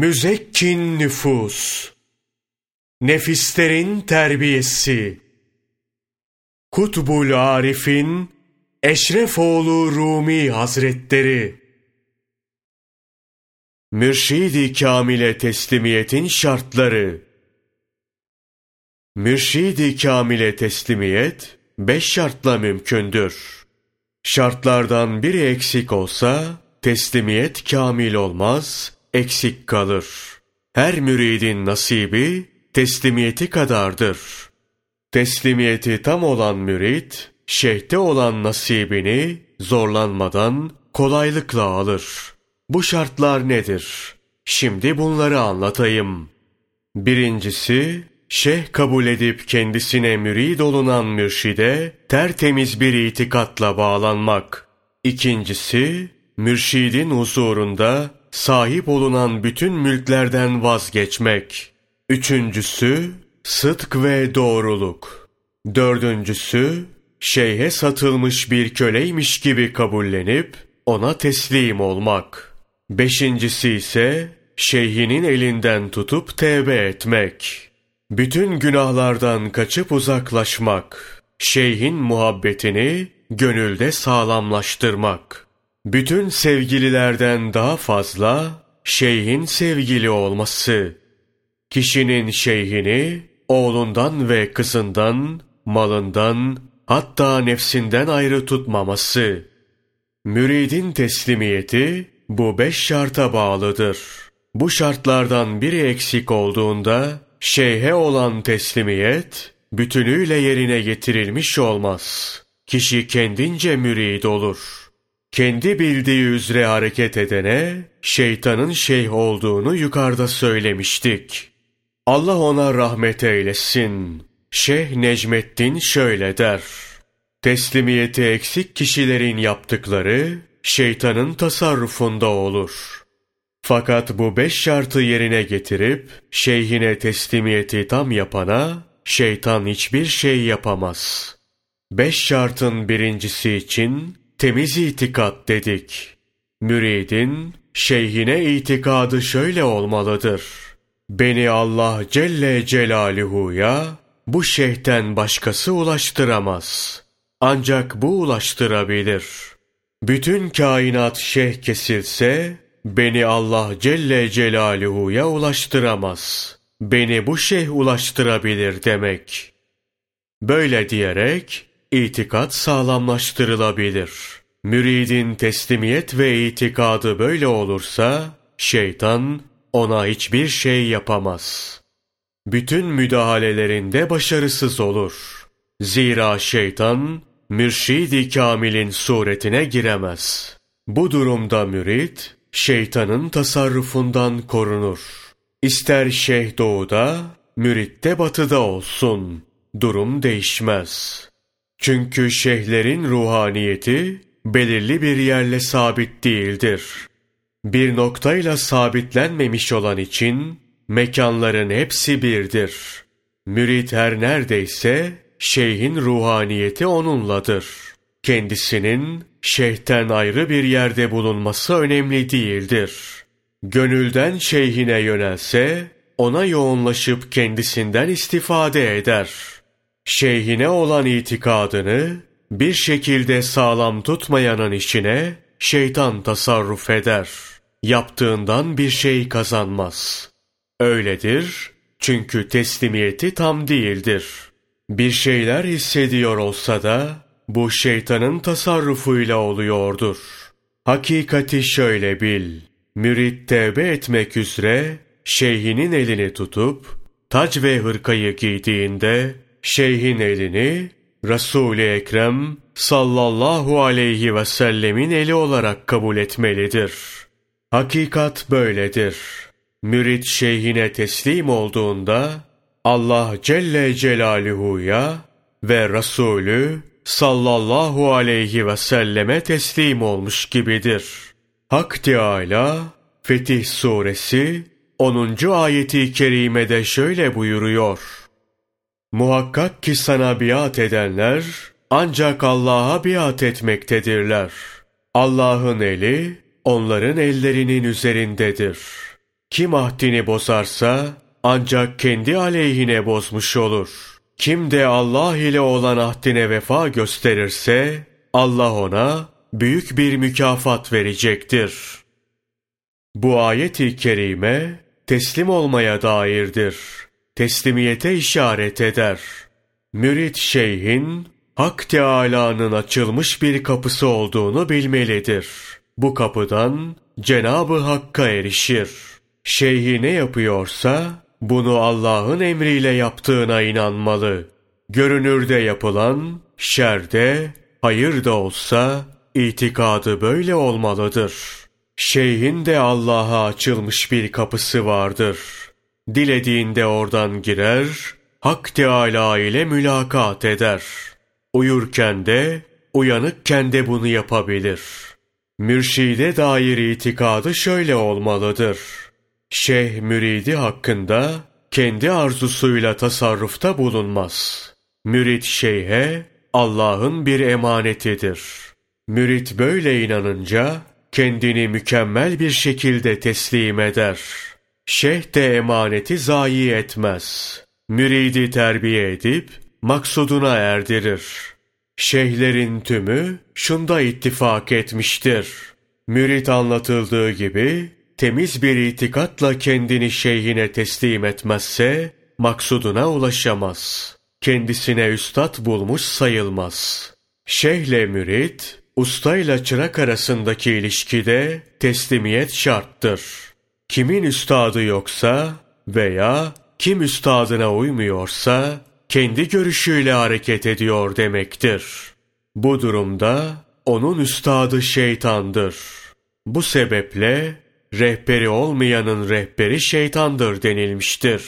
Müzekkin nüfus, nefislerin terbiyesi, Kutbul Arif'in Eşrefoğlu Rumi Hazretleri, Mürşidi Kamil'e teslimiyetin şartları, Mürşidi Kamil'e teslimiyet, beş şartla mümkündür. Şartlardan biri eksik olsa, teslimiyet kamil olmaz, eksik kalır. Her müridin nasibi teslimiyeti kadardır. Teslimiyeti tam olan mürit, şeyhte olan nasibini zorlanmadan kolaylıkla alır. Bu şartlar nedir? Şimdi bunları anlatayım. Birincisi, şeyh kabul edip kendisine mürid olunan mürşide tertemiz bir itikatla bağlanmak. İkincisi, mürşidin huzurunda sahip olunan bütün mülklerden vazgeçmek. Üçüncüsü, sıdk ve doğruluk. Dördüncüsü, şeyhe satılmış bir köleymiş gibi kabullenip ona teslim olmak. Beşincisi ise şeyhinin elinden tutup tevbe etmek. Bütün günahlardan kaçıp uzaklaşmak. Şeyhin muhabbetini gönülde sağlamlaştırmak. Bütün sevgililerden daha fazla şeyhin sevgili olması. Kişinin şeyhini oğlundan ve kızından, malından, hatta nefsinden ayrı tutmaması. Müridin teslimiyeti bu beş şarta bağlıdır. Bu şartlardan biri eksik olduğunda şeyhe olan teslimiyet bütünüyle yerine getirilmiş olmaz. Kişi kendince mürid olur.'' Kendi bildiği üzere hareket edene şeytanın şeyh olduğunu yukarıda söylemiştik. Allah ona rahmet eylesin. Şeyh Necmettin şöyle der. Teslimiyeti eksik kişilerin yaptıkları şeytanın tasarrufunda olur. Fakat bu beş şartı yerine getirip şeyhine teslimiyeti tam yapana şeytan hiçbir şey yapamaz. Beş şartın birincisi için Temiz itikat dedik. Müridin şeyhine itikadı şöyle olmalıdır. Beni Allah Celle Celaluhu'ya bu şeyhten başkası ulaştıramaz. Ancak bu ulaştırabilir. Bütün kainat şeyh kesilse, beni Allah Celle Celaluhu'ya ulaştıramaz. Beni bu şeyh ulaştırabilir demek. Böyle diyerek, itikat sağlamlaştırılabilir. Müridin teslimiyet ve itikadı böyle olursa, şeytan ona hiçbir şey yapamaz. Bütün müdahalelerinde başarısız olur. Zira şeytan, mürşidi kamilin suretine giremez. Bu durumda mürid, şeytanın tasarrufundan korunur. İster şeyh doğuda, mürit de batıda olsun. Durum değişmez.'' Çünkü şeyhlerin ruhaniyeti belirli bir yerle sabit değildir. Bir noktayla sabitlenmemiş olan için mekanların hepsi birdir. Mürit her neredeyse şeyhin ruhaniyeti onunladır. Kendisinin şeyhten ayrı bir yerde bulunması önemli değildir. Gönülden şeyhine yönelse ona yoğunlaşıp kendisinden istifade eder.'' Şeyhine olan itikadını bir şekilde sağlam tutmayanın içine şeytan tasarruf eder. Yaptığından bir şey kazanmaz. Öyledir çünkü teslimiyeti tam değildir. Bir şeyler hissediyor olsa da bu şeytanın tasarrufuyla oluyordur. Hakikati şöyle bil. Mürit tevbe etmek üzere şeyhinin elini tutup tac ve hırkayı giydiğinde şeyhin elini Resul-i Ekrem sallallahu aleyhi ve sellemin eli olarak kabul etmelidir. Hakikat böyledir. Mürit şeyhine teslim olduğunda Allah Celle Celaluhu'ya ve Resulü sallallahu aleyhi ve selleme teslim olmuş gibidir. Hak Teâlâ Fetih Suresi 10. ayeti kerimede şöyle buyuruyor. Muhakkak ki sana biat edenler ancak Allah'a biat etmektedirler. Allah'ın eli onların ellerinin üzerindedir. Kim ahdini bozarsa ancak kendi aleyhine bozmuş olur. Kim de Allah ile olan ahdine vefa gösterirse Allah ona büyük bir mükafat verecektir. Bu ayet-i kerime teslim olmaya dairdir. Teslimiyete işaret eder. Mürit şeyhin Hak Teâlâ'nın açılmış bir kapısı olduğunu bilmelidir. Bu kapıdan Cenabı Hakk'a erişir. Şeyhi ne yapıyorsa bunu Allah'ın emriyle yaptığına inanmalı. Görünürde yapılan, şerde, hayır da olsa itikadı böyle olmalıdır. Şeyhin de Allah'a açılmış bir kapısı vardır. Dilediğinde oradan girer, Hak Teâlâ ile mülakat eder. Uyurken de, uyanıkken de bunu yapabilir. Mürşide dair itikadı şöyle olmalıdır. Şeyh müridi hakkında kendi arzusuyla tasarrufta bulunmaz. Mürit şeyhe Allah'ın bir emanetidir. Mürit böyle inanınca kendini mükemmel bir şekilde teslim eder. Şeyh de emaneti zayi etmez. Müridi terbiye edip maksuduna erdirir. Şeyhlerin tümü şunda ittifak etmiştir. Mürit anlatıldığı gibi temiz bir itikatla kendini şeyhine teslim etmezse maksuduna ulaşamaz. Kendisine üstad bulmuş sayılmaz. Şeyhle mürit, ustayla çırak arasındaki ilişkide teslimiyet şarttır. Kimin üstadı yoksa veya kim üstadına uymuyorsa kendi görüşüyle hareket ediyor demektir. Bu durumda onun üstadı şeytandır. Bu sebeple rehberi olmayanın rehberi şeytandır denilmiştir.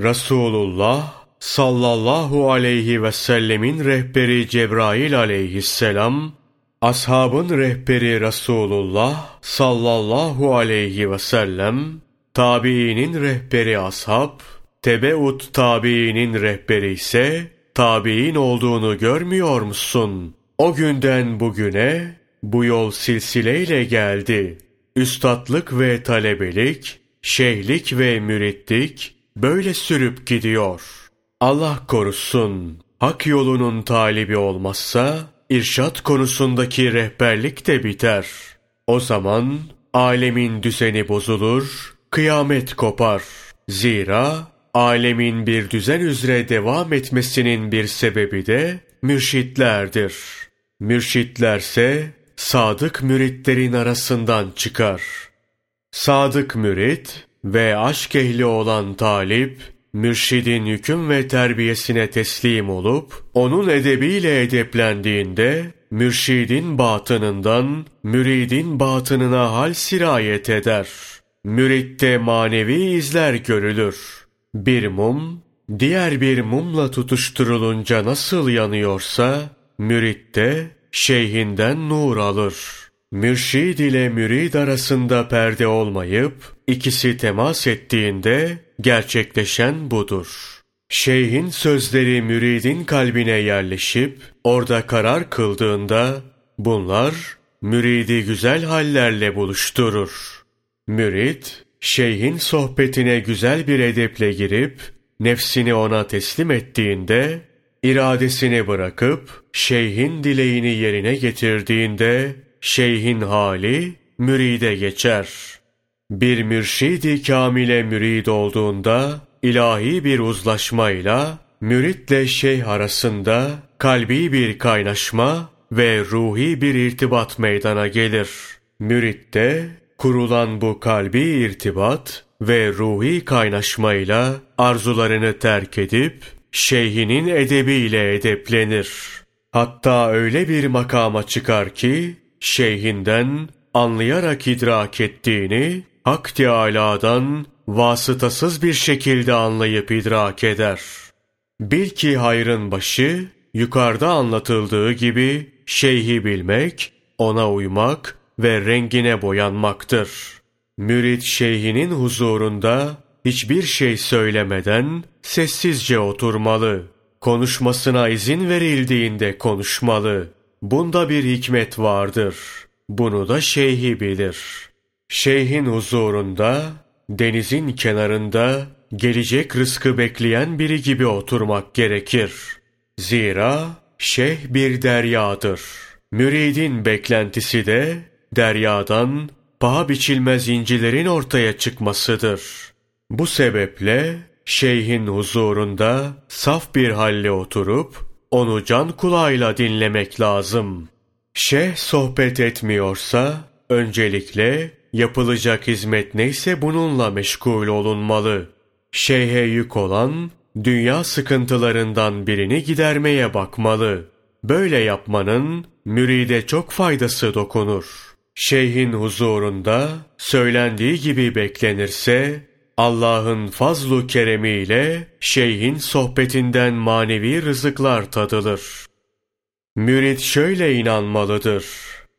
Resulullah sallallahu aleyhi ve sellemin rehberi Cebrail aleyhisselam, ashabın rehberi Resulullah sallallahu aleyhi ve sellem, tabiinin rehberi ashab, tebeut tabiinin rehberi ise tabiin olduğunu görmüyor musun? O günden bugüne bu yol silsileyle geldi. Üstatlık ve talebelik, şeyhlik ve müritlik böyle sürüp gidiyor. Allah korusun, hak yolunun talibi olmazsa, irşat konusundaki rehberlik de biter. O zaman alemin düzeni bozulur, kıyamet kopar. Zira alemin bir düzen üzere devam etmesinin bir sebebi de mürşitlerdir. Mürşitlerse sadık müritlerin arasından çıkar. Sadık mürit ve aşk ehli olan talip, mürşidin hüküm ve terbiyesine teslim olup, onun edebiyle edeplendiğinde, mürşidin batınından, müridin batınına hal sirayet eder. Müritte manevi izler görülür. Bir mum, diğer bir mumla tutuşturulunca nasıl yanıyorsa, müritte şeyhinden nur alır. Mürşid ile mürid arasında perde olmayıp, ikisi temas ettiğinde gerçekleşen budur. Şeyhin sözleri müridin kalbine yerleşip, orada karar kıldığında, bunlar müridi güzel hallerle buluşturur. Mürid, şeyhin sohbetine güzel bir edeple girip, nefsini ona teslim ettiğinde, iradesini bırakıp, şeyhin dileğini yerine getirdiğinde, şeyhin hali müride geçer. Bir mürşidi kamile mürid olduğunda, ilahi bir uzlaşmayla, müritle şeyh arasında kalbi bir kaynaşma ve ruhi bir irtibat meydana gelir. Müritte kurulan bu kalbi irtibat ve ruhi kaynaşmayla arzularını terk edip şeyhinin edebiyle edeplenir. Hatta öyle bir makama çıkar ki şeyhinden anlayarak idrak ettiğini Hak Teâlâ'dan vasıtasız bir şekilde anlayıp idrak eder. Bil ki hayrın başı yukarıda anlatıldığı gibi şeyhi bilmek, ona uymak ve rengine boyanmaktır. Mürit şeyhinin huzurunda hiçbir şey söylemeden sessizce oturmalı. Konuşmasına izin verildiğinde konuşmalı. Bunda bir hikmet vardır. Bunu da şeyhi bilir. Şeyhin huzurunda denizin kenarında gelecek rızkı bekleyen biri gibi oturmak gerekir. Zira şeyh bir deryadır. Müridin beklentisi de deryadan paha biçilmez incilerin ortaya çıkmasıdır. Bu sebeple şeyhin huzurunda saf bir halle oturup onu can kulağıyla dinlemek lazım. Şeyh sohbet etmiyorsa öncelikle yapılacak hizmet neyse bununla meşgul olunmalı. Şeyhe yük olan dünya sıkıntılarından birini gidermeye bakmalı. Böyle yapmanın müride çok faydası dokunur. Şeyhin huzurunda söylendiği gibi beklenirse Allah'ın fazlu keremiyle şeyhin sohbetinden manevi rızıklar tadılır. Mürit şöyle inanmalıdır.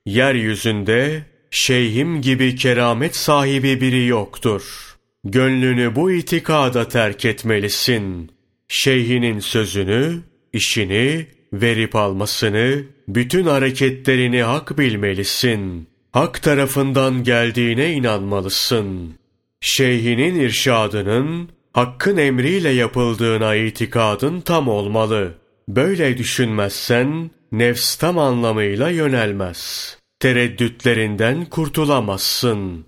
Yeryüzünde şeyhim gibi keramet sahibi biri yoktur. Gönlünü bu itikada terk etmelisin. Şeyhinin sözünü, işini, verip almasını, bütün hareketlerini hak bilmelisin. Hak tarafından geldiğine inanmalısın. Şeyhinin irşadının, hakkın emriyle yapıldığına itikadın tam olmalı. Böyle düşünmezsen, nefs tam anlamıyla yönelmez. Tereddütlerinden kurtulamazsın.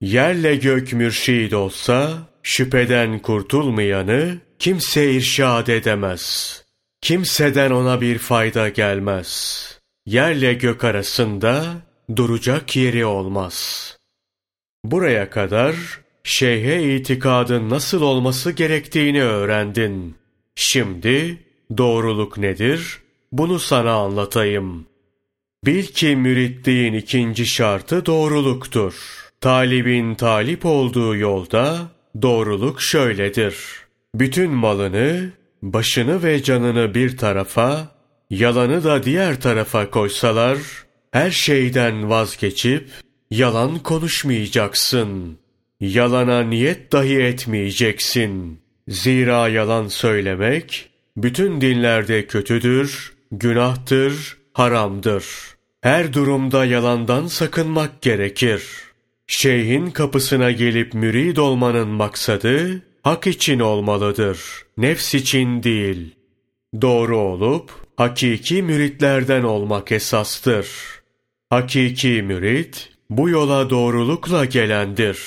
Yerle gök mürşid olsa, şüpheden kurtulmayanı kimse irşad edemez. Kimseden ona bir fayda gelmez. Yerle gök arasında duracak yeri olmaz. Buraya kadar şeyhe itikadın nasıl olması gerektiğini öğrendin. Şimdi doğruluk nedir? Bunu sana anlatayım. Bil ki müritliğin ikinci şartı doğruluktur. Talibin talip olduğu yolda doğruluk şöyledir. Bütün malını, başını ve canını bir tarafa, yalanı da diğer tarafa koysalar, her şeyden vazgeçip yalan konuşmayacaksın. Yalana niyet dahi etmeyeceksin. Zira yalan söylemek bütün dinlerde kötüdür, günahtır, haramdır. Her durumda yalandan sakınmak gerekir. Şeyhin kapısına gelip mürid olmanın maksadı hak için olmalıdır, nefs için değil. Doğru olup hakiki müritlerden olmak esastır. Hakiki mürit bu yola doğrulukla gelendir.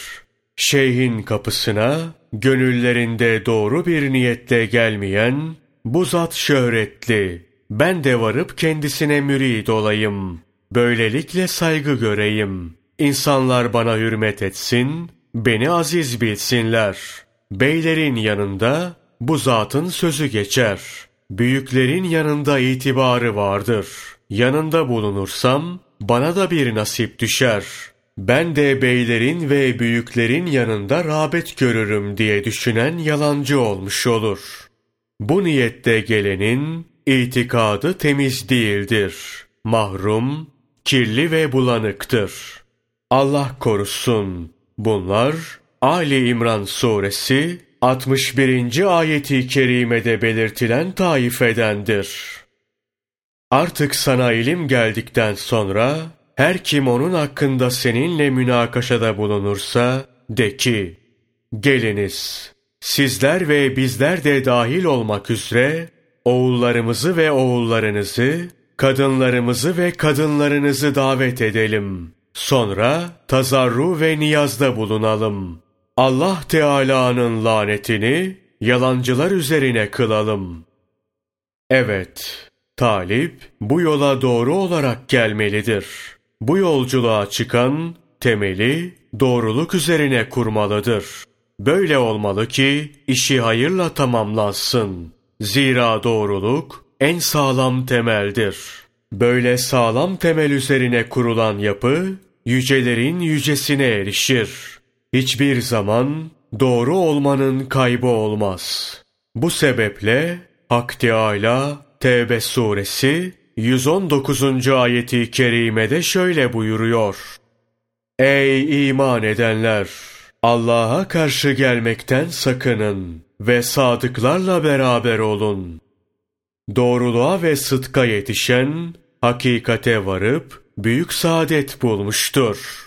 Şeyhin kapısına gönüllerinde doğru bir niyetle gelmeyen bu zat şöhretli. Ben de varıp kendisine mürid olayım. Böylelikle saygı göreyim. İnsanlar bana hürmet etsin, beni aziz bilsinler. Beylerin yanında bu zatın sözü geçer. Büyüklerin yanında itibarı vardır. Yanında bulunursam bana da bir nasip düşer. Ben de beylerin ve büyüklerin yanında rağbet görürüm diye düşünen yalancı olmuş olur. Bu niyette gelenin itikadı temiz değildir. Mahrum, kirli ve bulanıktır. Allah korusun. Bunlar Ali İmran suresi 61. ayeti kerimede belirtilen taifedendir. Artık sana ilim geldikten sonra her kim onun hakkında seninle münakaşada bulunursa de ki geliniz sizler ve bizler de dahil olmak üzere oğullarımızı ve oğullarınızı, kadınlarımızı ve kadınlarınızı davet edelim. Sonra tazarru ve niyazda bulunalım. Allah Teala'nın lanetini yalancılar üzerine kılalım. Evet, talip bu yola doğru olarak gelmelidir. Bu yolculuğa çıkan temeli doğruluk üzerine kurmalıdır. Böyle olmalı ki işi hayırla tamamlansın. Zira doğruluk en sağlam temeldir. Böyle sağlam temel üzerine kurulan yapı yücelerin yücesine erişir. Hiçbir zaman doğru olmanın kaybı olmaz. Bu sebeple Hak Teâlâ Tevbe suresi 119. ayeti kerimede şöyle buyuruyor. Ey iman edenler! Allah'a karşı gelmekten sakının ve sadıklarla beraber olun. Doğruluğa ve sıdka yetişen, hakikate varıp büyük saadet bulmuştur.''